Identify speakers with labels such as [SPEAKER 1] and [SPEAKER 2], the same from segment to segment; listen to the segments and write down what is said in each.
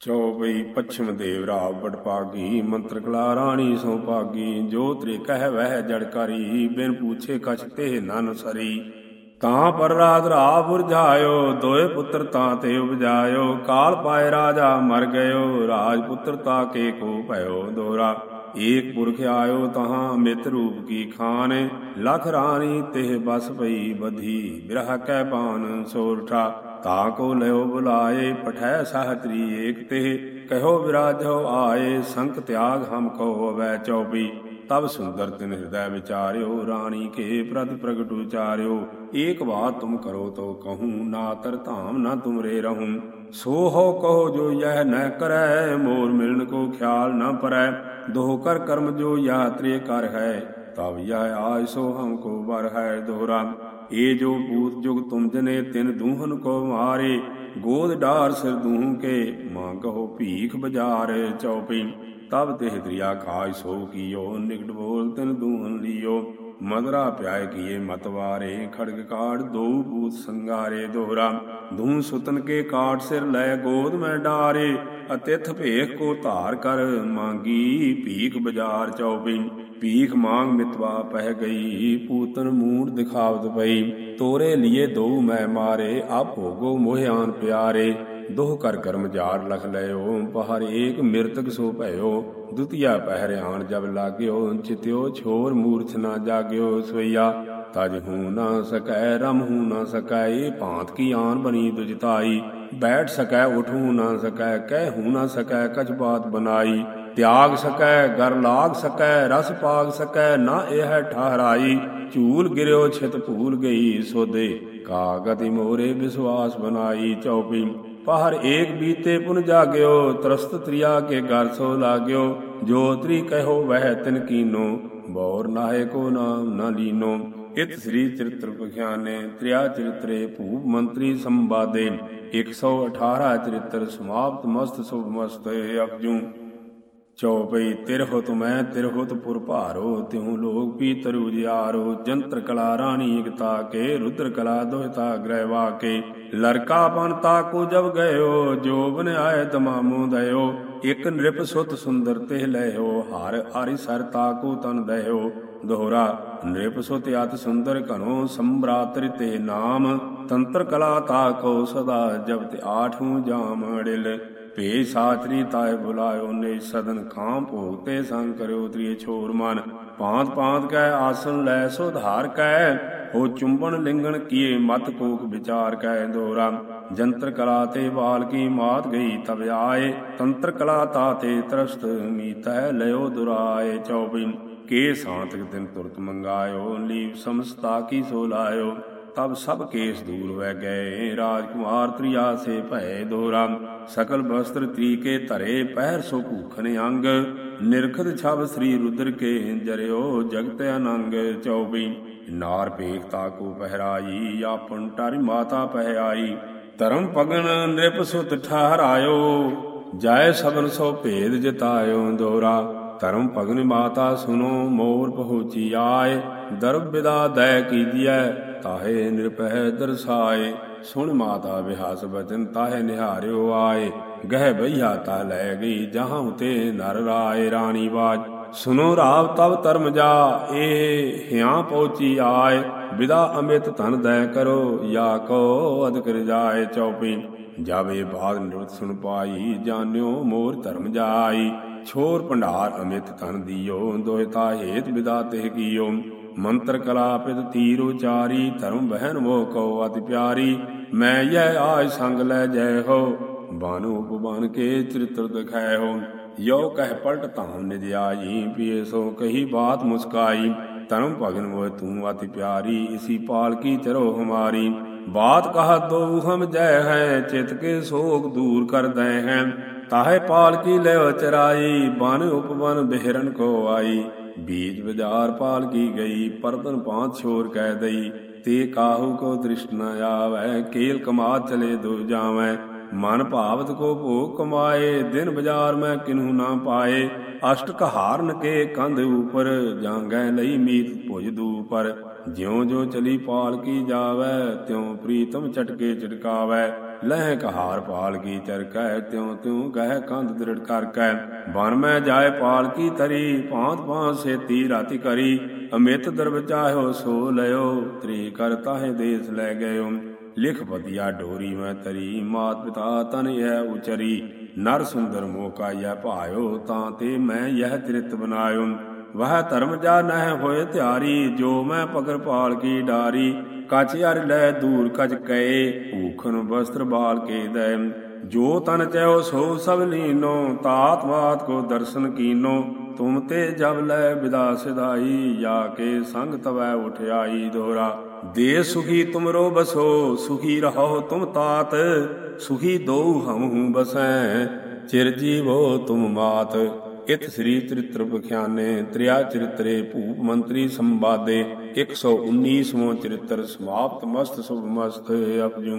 [SPEAKER 1] ਚੌਪਈ ਪੱਛਮ ਦੇਵ ਰਾਵ ਬਟਪਾਗੀ ਮੰਤਰ ਕਲਾ ਰਾਣੀ ਸੋ ਭਾਗੀ, ਜੋ ਤ੍ਰਿ ਕਹਿ ਵਹਿ ਜੜ ਬਿਨ ਪੂਛੇ ਕਛ ਤੇ ਨਨ ਸਰੀ। ਤਾਂ ਪਰ ਰਾਤ ਰਾ ਬੁਰਝਾਇਓ, ਦੋਏ ਪੁੱਤਰ ਤਾਂ ਤੇ ਉਪਜਾਇਓ, ਕਾਲ ਪਾਏ ਰਾਜਾ ਮਰ ਗਇਓ, ਰਾਜ ਪੁੱਤਰ ਤਾ ਕੇ ਕੋ ਭਇਓ ਦੋਰਾ। ਏਕ ਪੁਰਖ ਆਇਓ ਤਹਾਂ ਮਿਤ ਰੂਪ ਕੀ ਖਾਨ ਲਖ ਰਾਣੀ ਤੇ ਬਸ ਪਈ ਬਧੀ ਬਿਰਹ ਕੈ ਬਾਨ ਸੋਰਠਾ ਤਾ ਕੋ ਲਿਓ ਬੁਲਾਏ, ਪਠੈ ਸਹਤਰੀ ਏਕ ਤੇ। ਕਹਿਓ ਵਿਰਾਜੋ ਆਏ, ਸੰਕ ਤਿਆਗ ਹਮ ਕੋ ਅਵੈ ਚੌਪੀ। ਤਬ ਸੁੰਦਰ ਤਿਨ ਹਿਰਦੈ ਵਿਚਾਰਿਓ, ਰਾਣੀ ਕੇ ਪ੍ਰਤਿ ਪ੍ਰਗਟ ਉਚਾਰਿਓ। ਏਕ ਬਾਤ ਤੁਮ ਕਰੋ ਤੋ ਕਹੂੰ, ਨਾ ਤਰ ਧਾਮ, ਨਾ ਤੁਮਰੇ ਰਹੂੰ। ਸੋ ਹੋ ਕਹੋ ਜੋ ਯਹ ਨ ਕਰੈ, ਮੋਰ ਮਿਲਨ ਕੋ ਖਿਆਲ ਨ ਪਰੈ। ਦੋਹ ਕਰ ਕਰਮ ਜੋ ਯਾਤਰੀ ਕਰ ਹੈ ਤਬ ਯਹ ਆਇ ਸੋ ਹਮ ਕੋ ਵਰ ਹੈ ਦੋਹਰਾ। ਏ ਜੋ ਭੂਤ ਜੁਗ ਤੁਮ ਜਨੇ, ਤਿਨ ਦੂਹਨ ਕੋ ਮਾਰੇ। ਗੋਦ ਡਾਰ ਸਿਰ ਦੂਹ ਕੇ ਮੰਗੋ ਭੀਖ ਬਜਾਰ ਚਉਪਈ। ਤਬ ਤੇ ਦਰਿਆ ਖਾਇ ਸੋ ਕੀਓ, ਨਿਕਟ ਬੋਲ ਤਿਨ ਦੂਹਨ ਲਿਓ। ਮਦਰਾ ਪਿਆਇ ਕੀਏ ਮਤਵਾਰੇ ਖੜਗ ਕਾੜ ਦੋ ਭੂਤ ਸੰਗਾਰੇ ਦੋਹਰਾ। ਦੂਹ ਸੁਤਨ ਕੇ ਕਾਟ ਸਿਰ ਲੈ ਗੋਦ ਮੈਂ ਡਾਰੇ ਅਤਿਥ ਭੇਖ ਕੋ ਧਾਰ ਕਰ, ਮੰਗੀ ਭੀਖ ਬਜਾਰ ਚੌਪੀ ਭੀਖ ਮੰਗ ਮਿਤਵਾ ਪਹਿ ਗਈ। ਪੂਤਨ ਮੂੜ ਦਿਖਾਵਤ ਪਈ। ਤੋਰੇ ਲਿਏ ਦੋ ਮੈਂ ਮਾਰੇ, ਆਪ ਭੋਗੋ ਮੋਹਿਆਨ ਪਿਆਰੇ। ਦੋਹ ਕਰ ਕਰਮ ਜਾਰ ਲਖ ਲਿਓ, ਪਹਰ ਏਕ ਮਿਰਤਕ ਸੋ ਭਇਓ। ਦੁਤੀਆ ਪਹਿਰਿਆਣ ਜਬ ਲਾਗਿਓ, ਚਿਤਿਓ ਛੋਰ ਮੂਰਛ ਨਾ ਜਾਗਿਓ ਸੋਈਆ ਤਜ ਹੂ ਨਾ ਸਕੈ, ਰਮ ਹੂ ਨਾ ਸਕੈ, ਏ ਭਾਂਤ ਕੀ ਆਨ ਬਣੀ ਦੁਜਤਾਈ ਬੈਠ ਸਕੈ, ਉਠ ਹੂ ਨਾ ਸਕੈ, ਕਹਿ ਹੂ ਨਾ ਸਕੈ, ਕਛ ਬਾਤ ਬਨਾਈ। ਤਿਆਗ ਸਕੈ, ਗਰ ਲਾਗ ਸਕੈ, ਰਸ ਪਾਗ ਸਕੈ, ਨਾ ਇਹ ਠਹਰਾਈ। ਝੂਲ ਗਿਰਿਓ, ਛਿਤ ਭੂਲ ਗਈ, ਸੋਦੇ ਕਾਗਤਿ ਮੋਰੇ ਵਿਸ਼ਵਾਸ ਬਨਾਈ ਚਉਪੀ ਪਹਰ ਏਕ ਬੀਤੇ ਪੁਨ ਜਾਗਿਓ, ਤਰਸਤ ਤ੍ਰਿਆ ਕੇ ਗਰ ਸੋ ਲਾਗਿਓ। ਜੋ ਤ੍ਰੀ ਕਹਿਓ, ਵਹਿ ਤਿਨ ਕੀਨੋ, ਬੌਰ ਨਾਏ ਕੋ ਨਾਮ ਨਾ ਲੀਨੋ। ਇਤ ਸ੍ਰੀ ਚਰਿਤ੍ਰ ਪਖਿਆਨੇ, ਤ੍ਰਿਆ ਚਰਿਤਰੇ ਭੂਪ ਮੰਤਰੀ ਸੰਵਾਦੇ। 118 ਚਰਿਤ੍ਰ ਸਮਾਪਤ ਮਸਤ ਸੁਭ ਮਸਤ ਅਪਜੂ। ਚੌਪਈ ਤਿਰਹੁ ਮੈਂ ਤਿਰਹੁਤ ਪੁਰ ਭਾਰੋ, ਤਿਉ ਲੋਕ ਪੀ ਤਰੁ ਜਿਆਰੋ ਜੰਤਰ ਕਲਾ ਰਾਣੀ ਇਕਤਾ ਕੇ ਰੁਦਰ ਕਲਾ ਦੋਹਿਤਾ ਗ੍ਰਹਿਵਾ ਕੇ ਲੜਕਾ ਬਨਤਾ ਕੋ ਜਬ ਗਇਓ ਜੋਬਨ ਆਏ ਤਮਾਮੋ ਦਇਓ। ਇਕ ਨਿਰਪ ਸੁਤ ਸੁੰਦਰ ਤੇ ਲੈਓ ਹਰ ਹਰਿ ਸਰ ਤਾਕੂ ਤਨ ਦਇਓ। ਦੋਹਰਾ, ਨਿਰਪ ਸੁਤ ਅਤ ਸੁੰਦਰ ਘਨੋ ਸੰਭਰਾਤਰਿ ਤੇ ਨਾਮ। ਤੰਤਰ ਕਲਾ ਤਾਕੋ ਸਦਾ ਜਬ ਤੇ ਆਠੂ ਜਾਮ ਅੜਿਲ। ਭੇ ਸਾਤਰੀ ਤਾਏ ਬੁਲਾਇਓ ਨੇ ਸਦਨ ਖਾਂ ਭੋਗਤੇ ਸੰਗ ਕਰਿਓ ਤ੍ਰਿਏ ਛੋਰ ਮਨ। ਪਾਂਤ ਪਾਂਤ ਕੈ ਆਸਨ ਲੈ ਸੋ ਧਾਰ ਕੈ, ਹੋ ਚੁੰਬਨ ਲਿੰਗਣ ਕੀਏ ਮਤ ਕੋਕ ਵਿਚਾਰ ਕੈ ਦੋਰਾ। ਜੰਤਰ ਕਲਾ ਤੇ ਬਾਲ ਕੀ ਮਾਤ ਗਈ ਤਬ ਆਏ, ਤੰਤਰ ਕਲਾ ਤਾ ਤੇ ਤਰਸਤ ਮੀਤੈ ਲਿਓ ਦੁਰਾਏ। ਚੌਬੀ ਕੇ ਸਾਂਤਕ ਦਿਨ ਤੁਰਤ ਮੰਗਾਇਓ ਲੀਵ ਸਮਸਤਾ ਕੀ ਸੋ ਲਾਇਓ। ਤਬ ਸਭ ਕੇਸ ਦੂਰ ਵੈ ਗਏ। ਰਾਜਕੁਮਾਰ ਤ੍ਰਿਆ ਸੇ ਭੈ ਦੋਰਾ, ਸਕਲ ਬਸਤਰ ਤ੍ਰੀਕੇ ਧਰੇ, ਪਹਿਰ ਸੋ ਭੂਖਨ ਅੰਗ। ਨਿਰਖਤ ਛਬ ਸ੍ਰੀ ਰੁਦਰ ਕੇ ਜਰਿਓ, ਜਗਤ ਅਨੰਗ ਚੌਬੀ ਨਾਰ ਪੇਖਤਾ ਕੋ ਪਹਿਰਾਈ, ਆਪਨ ਟਾਰੀ ਮਾਤਾ ਪਹਿ ਆਈ ਧਰਮ ਪਗਨ ਨਿਰਪ ਸੁਤ ਠਹਰਾਇਓ, ਜਾਏ ਸਬਨ ਸੋ ਭੇਦ ਜਤਾਇਓ ਦੋਰਾ। ਧਰਮ ਭਗਨ ਮਾਤਾ ਸੁਨੋ, ਮੋਰ ਪਹੁੰਚੀ ਆਏ। ਦਰਬ ਵਿਦਾ ਦੈ ਕੀਜੀਐ ਤਾਹੇ ਨਿਰਪਹਿ ਦਰਸਾਏ। ਸੁਣ ਮਾਤਾ ਵਿਹਾਸ ਬਚਨ, ਤਾਹੇ ਨਿਹਾਰਿਓ ਆਏ। ਗਹਿ ਬਈਆ ਤਾ ਲੈ ਗਈ, ਜਹਾਂ ਤੇ ਨਰ ਰਾਏ ਰਾਣੀ ਬਾਜ ਸੁਨੋ ਰਾਵ ਤਬ ਧਰਮ ਜਾ, ਏ ਹਿਆਂ ਪਹੁੰਚੀ ਆਏ। ਵਿਦਾ ਅਮਿਤ ਧਨ ਦੈ ਕਰੋ, ਯਾ ਕੋ ਅਦਕਰ ਜਾਏ ਚੌਪੀ। ਜਾਵੇ ਬਾਦ ਨਿਰਤ ਸੁਣ ਪਾਈ, ਜਾਣਿਓ ਮੋਰ ਧਰਮ ਜਾਈ। ਛੋਰ ਭੰਡਾਰ ਅਮਿਤ ਧਨ ਦਿਓ ਦੋਇਤਾ ਹੇਤ ਵਿਦਾ ਕੀਓ। ਮੰਤਰ ਕਲਾ ਪਿਤ ਤੀਰ ਉਚਾਰੀ ਧਰਮ ਬਹਿਨ ਮੋਹ ਕੋ ਅਤਿ ਪਿਆਰੀ। ਮੈਂ ਇਹ ਆਜ ਸੰਗ ਲੈ ਜੈ ਹੋ ਬਾਨੂ ਉਪਬਨ ਕੇ ਚਰਿਤ੍ਰ ਦਿਖਾਇ ਹੋ ਯੋ ਕਹਿ ਪਲਟ ਧਾਮ ਨਿਜ ਆਈ, ਪੀਏ ਸੋ ਕਹੀ ਬਾਤ ਮੁਸਕਾਈ। ਧਰਮ ਭਗਨ ਮੋਹ ਤੂੰ ਅਤਿ ਪਿਆਰੀ, ਇਸੀ ਪਾਲਕੀ ਚਰੋ ਹਮਾਰੀ ਬਾਤ ਕਹਾ ਤੋ ਹਮ ਜੈ ਹੈ, ਚਿਤ ਕੇ ਸੋਗ ਦੂਰ ਕਰ ਦੈ ਹੈ। ਤਾਹੇ ਪਾਲ ਲਿਓ ਚਰਾਈ, ਬਨ ਉਪਵਨ ਬਿਹਰਨ ਕੋ ਆਈ। ਬੀਜ ਵਿਦਾਰ ਪਾਲਕੀ ਗਈ, ਪਰਤਨ ਪਾਂਚ ਛੋਰ ਕਹਿ ਦਈ। ਤੇ ਕਾਹੂ ਕੋ ਦ੍ਰਿਸ਼ਟ ਨ ਆਵੈ, ਕੇਲ ਕਮਾ ਚਲੇ ਦੋ ਜਾਵੈ। ਮਨ ਭਾਵਤ ਕੋ ਭੋਗ ਕਮਾਏ, ਦਿਨ ਬਾਜ਼ਾਰ ਮੈਂ ਕਿਨੂ ਨਾ ਪਾਏ। ਅਸ਼ਟ ਕਹਾਰਨ ਕੇ ਕੰਧ ਉਪਰ, ਜਾਂਗੈ ਲਈ ਮੀਤ ਭੁਜ ਦੂਪਰ। ਜਿਉ ਜੋ ਚਲੀ ਪਾਲ ਕੀ ਜਾਵੈ, ਤਿਉ ਪ੍ਰੀਤਮ ਚਟਕੇ ਚਟਕਾਵੈ ਲਹਿ ਕਹਾਰ ਪਾਲ ਕੀ ਚਰਕੈ, ਤਿਉ ਤਿਉ ਗਹਿ ਕੰਧ ਦ੍ਰਿੜ ਕਰ ਕੈ ਬਨ ਮੈਂ ਜਾਏ ਪਾਲ ਕੀ ਤਰੀ, ਭਾਂਤ ਭਾਂਤ ਸੇਤੀ ਰਾਤੀ ਕਰੀ। ਅਮਿਤ ਦਰਬ ਚਾਹਿਓ ਸੋ ਲਿਓ ਤ੍ਰੀ ਕਰ ਤਾਹੇ ਦੇਸ ਲੈ ਗਇਓ। ਲਿਖ ਪਤਿਆ ਡੋਰੀ ਮੈਂ ਤਰੀ, ਮਾਤ ਪਿਤਾ ਤਨ ਇਹ ਉਚਰੀ। ਨਰ ਸੁੰਦਰ ਮੋਕਾ ਕਾਇਆ ਭਾਇਓ, ਤਾਂ ਤੇ ਮੈਂ ਯਹ ਤ੍ਰਿਤ ਬਨਾਇਓ। ਵਹ ਧਰਮ ਜਾ ਨਹਿ ਹੋਏ ਧਿਆਰੀ, ਜੋ ਮੈਂ ਪਕਰ ਪਾਲ ਕੀ ਡਾਰੀ। ਕਚ ਅਰ ਲੈ ਦੂਰ ਕਚ ਕਏ ਭੂਖਨ ਵਸਤਰ ਬਾਲ ਕੇ ਦੈ। ਜੋ ਤਨ ਚੈਓ ਸੋ ਸਭ ਲੀਨੋ ਤਾਤ ਮਾਤ ਕੋ ਦਰਸ਼ਨ ਕੀਨੋ। ਤੁਮ ਤੇ ਜਬ ਲੈ ਵਿਦਾ ਸਿਧਾਈ ਜਾ ਕੇ ਸੰਗ ਤਵੈ ਉਠਿਆਈ ਦੋਰਾ। ਦੇ ਸੁਖੀ ਤੁਮਰੋ ਬਸੋ, ਸੁਖੀ ਰਹੋ ਤੁਮ ਤਾਤ, ਸੁਖੀ ਦੋ ਹਮ ਹੂੰ ਬਸੈ, ਚਿਰ ਜੀਵੋ ਤੁਮ ਮਾਤ। ਇਤ ਸ੍ਰੀ ਚਰਿਤ੍ਰ ਬਖਿਆਨੇ ਤ੍ਰਿਆ ਚਰਿਤਰੇ ਭੂਪ ਮੰਤਰੀ ਸੰਵਾਦੇ 119ਵਾਂ ਚਰਿਤ੍ਰ ਸਮਾਪਤ, ਮਸਤ ਸੁਭ ਮਸਤ, ਅਪਜੂ।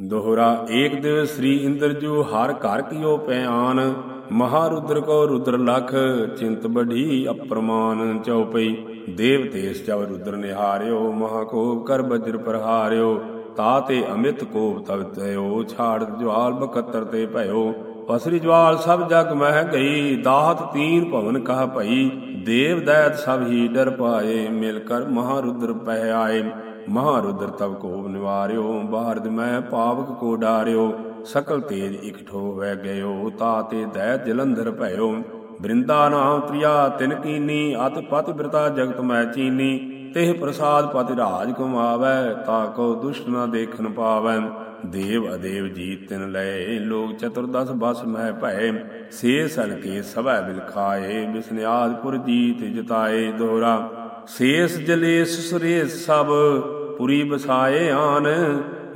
[SPEAKER 1] ਦੋਹਰਾ ਏਕ ਦਿਵ ਸ੍ਰੀ ਇੰਦਰ ਜੂ ਹਰ ਘਰ ਕੀਓ ਪਿਆਨ, ਮਹਾਰੁਦਰ ਕੋ ਰੁਦਰ ਲਖ, ਚਿੰਤ ਬਢੀ ਅਪਰਮਾਨ ਚਉਪਈ ਦੇਵ ਤੇਸ ਜਬ ਰੁਦਰ ਨਿਹਾਰਿਓ ਮਹਾਕੋਪ ਕਰ ਬਜਰ ਪ੍ਰਹਾਰਿਓ, ਤਾ ਤੇ ਅਮਿਤ ਕੋਪ ਤਵ ਤਯੋ, ਛਾੜ ਜਵਾਲ ਬਕਤਰ ਤੇ ਭਇਓ। ਪਸਰੀ ਜਵਾਲ ਸਭ ਜਗ ਮਹਿ ਗਈ, ਦਾਹਤ ਤੀਨ ਭਵਨ ਕਹ ਭਈ। ਦੇਵ ਦੈਤ ਸਭ ਹੀ ਡਰ ਪਾਏ, ਮਿਲ ਕਰ ਮਹਾਰੁਦਰ ਪਹਿ ਆਏ। ਮਹਾਰੁਦਰ ਤਬ ਕੋਪ ਨਿਵਾਰਿਓ ਬਾਹਰਦ ਮੈਂ ਪਾਵਕ ਕੋ ਡਾਰਿਓ, ਸਕਲ ਤੇਜ ਇਕਠੋ ਵੈ ਗਇਓ ਤਾਤੇ ਦੈਤ ਜਲੰਧਰ ਭਇਓ। ਬ੍ਰਿੰਦਾ ਨਾਮ ਪ੍ਰਿਆ, ਤਿਨ ਕੀਨੀ, ਅਤ ਪਤ ਬ੍ਰਤਾ ਜਗਤ ਮੈਂ ਚੀਨੀ, ਤਿਹ ਪ੍ਰਸਾਦ ਪਤਿ ਰਾਜ ਕੁਮਾਵੈ, ਤਾ ਕੋ ਦੁਸ਼ਟ ਨਾ ਦੇਖਨ ਪਾਵੈ। ਦੇਵ ਅਦੇਵ ਜੀ ਤਿਨ ਲਏ ਲੋਕ ਚਤੁਰਦਸ ਬਸ ਮਹਿ ਭੈ ਸੇ ਸਲ ਕੇ ਸਭੈ ਬਿਲ ਖਾਏ ਬਿਸਨਿਆਦਪੁਰ ਜੀਤ ਜਿਤਾਏ ਦੋਰਾ। ਸੇਸ ਜਲੇਸ ਸੁਰੇਸ ਸਭ ਪੁਰੀ ਬਸਾਏ ਆਨ,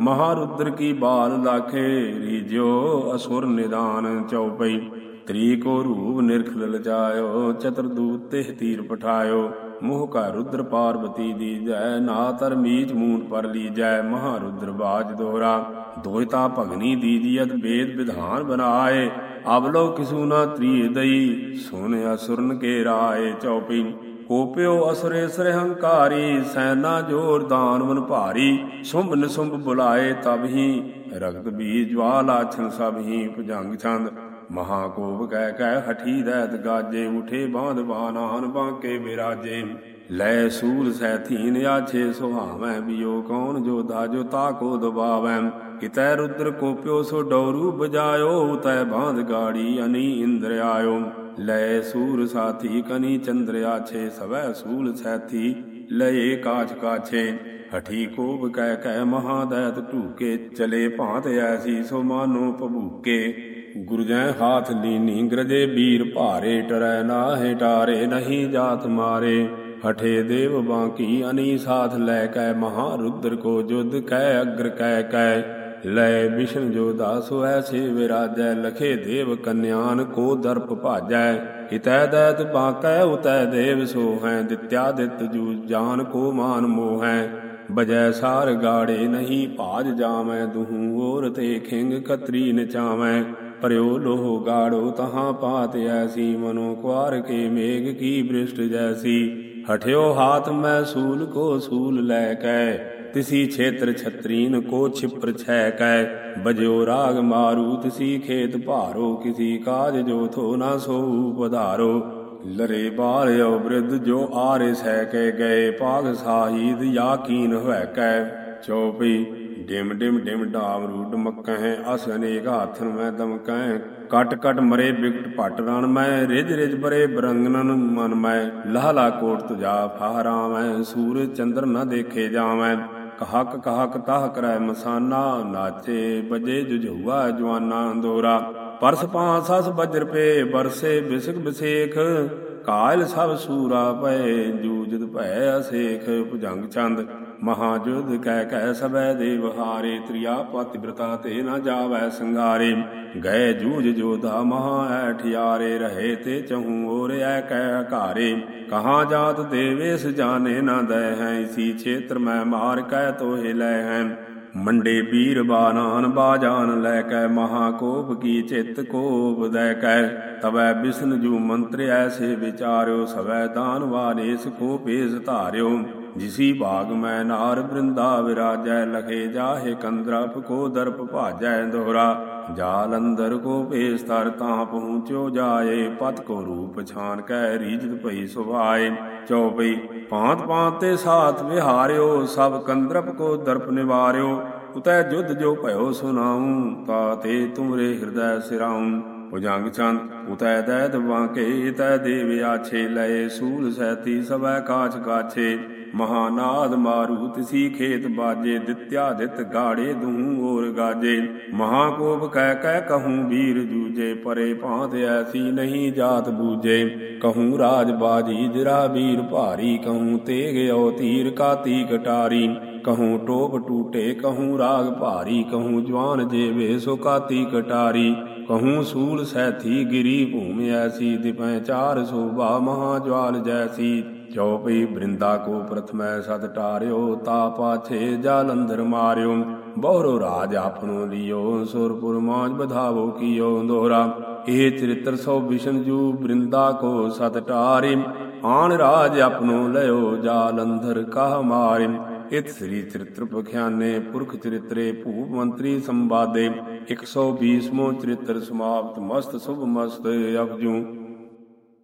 [SPEAKER 1] ਮਹਾਰੁਦਰ ਕੀ ਬਾਲ ਲਾਖੇ ਰੀਜਿਓ ਅਸੁਰ ਨਿਦਾਨ ਚਉਪਈ। ਤ੍ਰੀ ਕੋ ਰੂਪ ਨਿਰਖ ਲਲਚਾਇਓ ਚਤੁਰਦੂਤ ਤੇ ਤੀਰ ਪਠਾਇਓ। ਮੋਹ ਕਾ ਰੁਦਰ ਪਾਰਵਤੀ ਦੀ ਜੈ ਨਾ ਤਰ ਮੀਚ ਮੂਨ ਪਰ ਲੀਜੈ, ਮਹਾਰੁਦਰ ਬਾਜ ਦੋਹਰਾ। ਦੋਇਤਾ ਭਗਨੀ ਦੀਜੀਅਤ ਵੇਦ ਵਿਧਾਨ ਬਨਾਏ ਅਬ ਲੋ ਕਿਸੂ ਨਾ ਤ੍ਰੀ ਦਈ ਸੁਨ ਅਸੁਰਨ ਕੇ ਰਾਏ ਚਉਪਈ। ਕੋਪਿਓ ਅਸੁਰੇ ਸਰ ਹੰਕਾਰੀ ਸੈਨਾ ਜੋਰ ਦਾਨਵਨ ਭਾਰੀ ਸੁੰਭ ਨਿਸੁੰਭ ਬੁਲਾਏ ਤਬ ਹੀ, ਰਗਤ ਬੀਜ ਜਵਾਲ ਆਛਨ ਸਭ ਹੀ ਭੁਜੰਗ ਛੰਦ। ਮਹਾਕੋਪ ਕਹਿ ਕਹਿ ਹਠੀ ਦੈਤ ਗਾਜੇ, ਉਠੇ ਬਾਂਧ ਬਾਨਾਨ ਬਾਂਕੇ ਬਿਰਾਜੇ। ਲੈ ਸੂਲ ਸੈਥੀਨ ਆਛੇ ਸੁਹਾਵੈ, ਬਿਓ ਕੌਣ ਜੋਧਾ ਜੋ ਤਾ ਕੋ ਦਬਾਵੈ। ਕਿਤੈ ਰੁਦਰ ਕੋਪਿਓ ਸੋ ਡੌਰੂ ਬਜਾਇਓ ਤੈ ਬਾਂਧ ਗਾੜੀ ਅਨੀ ਇੰਦਰ ਆਇਓ। ਲੈ ਸੂਰ ਸਾਥੀ ਕਨੀ ਚੰਦਰ ਆਛੇ, ਸਵੈ ਸੂਲ ਸੈਥੀ ਲਏ ਕਾਚ ਕਾਛੇ। ਹਠੀ ਕੋਪ ਕਹਿ ਕਹਿ ਮਹਾਦੈਤ ਢੂਕੇ, ਚਲੇ ਭਾਂਤ ਐਸੀ ਸੋ ਮਾਨੋ ਭਬੂਕੇ। ਗੁਰਜੈ ਹਾਥ ਲੀਨੀ ਗਰਜੇ ਵੀਰ ਭਾਰੇ, ਟਰੈ ਨਾਹਿ ਟਾਰੇ, ਨਹੀਂ ਜਾਤ ਮਾਰੇ। ਹਠੇ ਦੇਵ ਬਾਂਕੀ ਅਨੀ ਸਾਥ ਲੈ ਕੈ, ਮਹਾ ਰੁਦਰ ਕੋ ਜੁਦ ਕੈ, ਅਗਰ ਕੈ ਕੈ। ਲੈ ਵਿਸ਼ਨ ਜੋ ਦਾਸੋ ਐਸੇ ਵਿਰਾਜੈ ਲਖੇ ਦੇਵ ਕਨਿਆਨ ਕੋ ਦਰਪ ਭਾਜੈ। ਹਿਤੈ ਦੈਤ ਬਾਕੈ, ਉਤੈ ਦੇਵ ਸੋ ਹੈ ਦਿਤਿਆ ਦਿਤ ਜੂ ਜਾਨ ਕੋ ਮਾਨ ਮੋਹੈ। ਬਜੈ ਸਾਰ ਗਾੜੇ, ਨਹੀਂ ਭਾਜ ਜਾਵੈ ਦੁਹੂ ਹੋਰ ਤੇ ਖਿੰਗ ਕਤਰੀ ਨਚਾਵੈ। ਪਰਿਓ ਲੋਹ ਗਾੜੋ ਤਹਾਂ ਪਾਤ ਐਸੀ, ਮਨੋ ਕੁਾਰ ਕੇ ਮੇਘ ਕੀ ਬ੍ਰਿਸ਼ਟ ਜੈਸੀ। ਹਠਿਓ ਹਾਥ ਮੈਂ ਸੂਲ ਕੋ ਸੂਲ ਲੈ ਕੈ, ਤਿਸੀ ਛੇਤਰ ਛਤਰੀਨ ਕੋ ਛਿਪਰ ਛੈ ਕੈ। ਬਜਿਓ ਰਾਗ ਮਾਰੂ ਤਿਸੀ ਖੇਤ ਭਾਰੋ, ਕਿਸੀ ਕਾਜ ਜੋ ਥੋ ਨਾ ਸੋ ਪਧਾਰੋ। ਲਰੇ ਬਾਲਿਓ ਬ੍ਰਿਧ ਜੋ ਆਰੇ ਸਹਿ ਕੇ ਗਏ ਪਾਗ ਸਾਹੀਦ ਯਾਕੀਨ ਹੋਇ ਕੈ। ਚੋਪੀ ਡਿਮ ਡਿਮ ਡਿਮ ਡਾਮ ਰੂਡ ਮੱਕਹਿ ਅਸ ਅਨੇਕ ਹਾਥਨ ਮੈਂ ਦਮਕਹਿ ਕਟ ਕਟ ਮਰੇ ਬਿਕਟ ਪਟ ਰਣ ਮੈਂ ਰਿਜ ਰਿਜ ਬਰੇ ਬਰੰਗਨਨ ਮਨ ਮੈਂ। ਲਹਲਾ ਕੋਟ ਤੁਜਾ ਫਾਹਰਾ ਮੈਂ ਸੂਰਜ ਚੰਦਰ ਨ ਦੇਖੇ ਜਾਵੈ। ਕਹਕ ਕਹਕ ਤਾਹ ਕਰੈ ਮਸਾਨਾ, ਨਾਚੇ ਬਜੇ ਜੁਝੂਆ ਜਵਾਨਾ ਦੋਰਾ ਪਰਸ ਪਾਂ ਸਸ ਬਜਰ ਪੇ, ਬਰਸੇ ਬਿਸਕ ਬਿਸੇਖ। ਕਾਇਲ ਸਭ ਸੂਰਾ ਪਏ, ਜੂਜਦ ਭੈ ਅਸੇਖ, ਭੁਜੰਗ ਚੰਦ। ਮਹਾਜੁਧ ਕਹਿ ਕਹਿ ਸਬੈ ਦੇਵ ਹਾਰੇ, ਤ੍ਰਿਆ ਪਤਿਵ੍ਰਤਾ ਤੇ ਨ ਜਾਵੈ ਸੰਗਾਰੇ। ਗਏ ਜੂਝ ਜੋਧਾ ਮਹਾ ਐਠਿਆਰੇ, ਰਹੇ ਤੇ ਚਹੂ ਔਰ ਐ ਕਹਿ ਹਕਾਰੇ। ਕਹਾਂ ਜਾਤ ਦੇਵੇਸ ਜਾਣੇ ਨ ਦੈ ਹੈ, ਇਸੀ ਛੇਤਰ ਮੈਂ ਮਾਰ ਕਹਿ ਤੋਹਿ ਲੈ ਹੈ। ਮੰਡੇ ਬੀਰ ਬਾਨਾਨ ਬਾਜਾਨ ਲੈ ਕੈ ਮਹਾ ਕੋਪ ਕੀ ਚਿਤ ਕੋਪ ਦੈ ਕੈ ਤਵੈ ਬਿਸ਼ਨ ਜੂ ਮੰਤਰ ਐਸੇ ਵਿਚਾਰਿਓ, ਸਵੈ ਦਾਨ ਵਾਰੇਸ ਕੋ ਧਾਰਿਓ। ਜਿਸੀ ਬਾਗ ਮੈਂ ਨਾਰ ਬ੍ਰਿੰਦਾ ਵਿਰਾਜੈ, ਲਖੇ ਜਾਹੇ ਕੰਦਰਪ ਕੋ ਦਰਪ ਭਾਜੈ ਦੋਹਰਾ। ਜਾਲ ਅੰਦਰ ਕੋ ਭੇਸ ਤਰ ਤਾਂ ਪਹੁੰਚਿਓ ਜਾਏ, ਪਤ ਕੋ ਰੂਪ ਛਾਨ ਕੈ ਰੀਜਤ ਪਈ ਸੁਭਾਏ। ਚਉਪਈ ਪਾਂਤ ਪਾਂਤ ਤੇ ਸਾਥ ਵਿਹਾਰਿਓ, ਸਭ ਕੰਦਰਪ ਕੋ ਦਰਪ ਨਿਵਾਰਿਓ। ਉਤੈ ਜੁਧ ਜੋ ਭਇਓ ਸੁਨਾਉ ਤਾ ਤੇ ਤੁਮਰੇ ਹਿਰਦੈ ਸਿਰਾਉ। ਭੁਜੰਗ ਚੰਦ, ਉਤੈ ਦੈਦ ਵਾਂਕੇ, ਤੈ ਦੇਵ ਆਛੇ, ਲਏ ਸੂਲ ਸਹਿਤੀ ਸਵੈ ਕਾਛ ਕਾਛੇ। ਮਹਾਨਾਦ ਮਾਰੂ ਤਿਸੀ ਖੇਤ ਬਾਜੇ, ਦਿੱਤਿਆ ਦਿੱਤ ਗਾੜੇ ਦੂੰ ਔਰ ਗਾਜੇ। ਮਹਾਕੋਪ ਕਹਿ ਕਹਿ ਕਹੂੰ ਵੀਰ ਜੂਜੇ ਪਰੇ ਭਾਂਤ ਐਸੀ ਨਹੀਂ ਜਾਤ ਬੂਜੇ। ਕਹੂੰ ਰਾਜ ਬਾਜੀ ਜਰਾ ਵੀਰ ਭਾਰੀ, ਕਹੂੰ ਤੇਗ ਓ ਤੀਰ ਕਾਤੀ ਕਟਾਰੀ। ਕਹੂੰ ਟੋਪ ਟੂਟੇ, ਕਹੂੰ ਰਾਗ ਭਾਰੀ, ਕਹੂੰ ਜਵਾਨ ਜੇਵੇ ਸੋ ਕਾਤੀ ਕਟਾਰੀ। ਕਹੂੰ ਸੂਲ ਸੈਥੀ ਗਿਰੀ ਭੂਮ ਐਸੀ, ਦਿਪੈ ਚਾਰ ਸੋਭਾ ਮਹਾ ਜਵਾਲ ਜੈਸੀ। ਚਉਪਈ ਬ੍ਰਿੰਦਾ ਕੋ ਪ੍ਰਥਮੈ ਸਤ ਟਾਰਿਓ ਤਾ ਪਾਛੇ ਜਲੰਧਰ ਮਾਰਿਓ। ਬਹੁਰੋ ਰਾਜ ਆਪਣੋ ਲਿਓ ਸੁਰਪੁਰ ਮਾਜ ਬਧਾਵੋ ਕੀਓ ਦੋਹਰਾ ਇਹ ਚਰਿਤਰ ਸੋ ਵਿਸ਼ਨ ਜੂ, ਬ੍ਰਿੰਦਾ ਕੋ ਸਤ ਟਾਰਿ। ਆਣ ਰਾਜ ਆਪਣੋ ਲਿਓ ਜਾਲੰਧਰ ਕਹ ਮਾਰਿ। ਇਤ ਸ੍ਰੀ ਚਰਿਤ੍ਰ ਪਖਿਆਨੇ, ਪੁਰਖ ਚਰਿਤਰੇ, ਭੂਪ ਮੰਤਰੀ ਸੰਵਾਦੇ। 120ਮੋ ਚਰਿਤ੍ਰ ਸਮਾਪਤ, ਮਸਤ, ਸੁਭ ਮਸਤ ਅਪਜੂ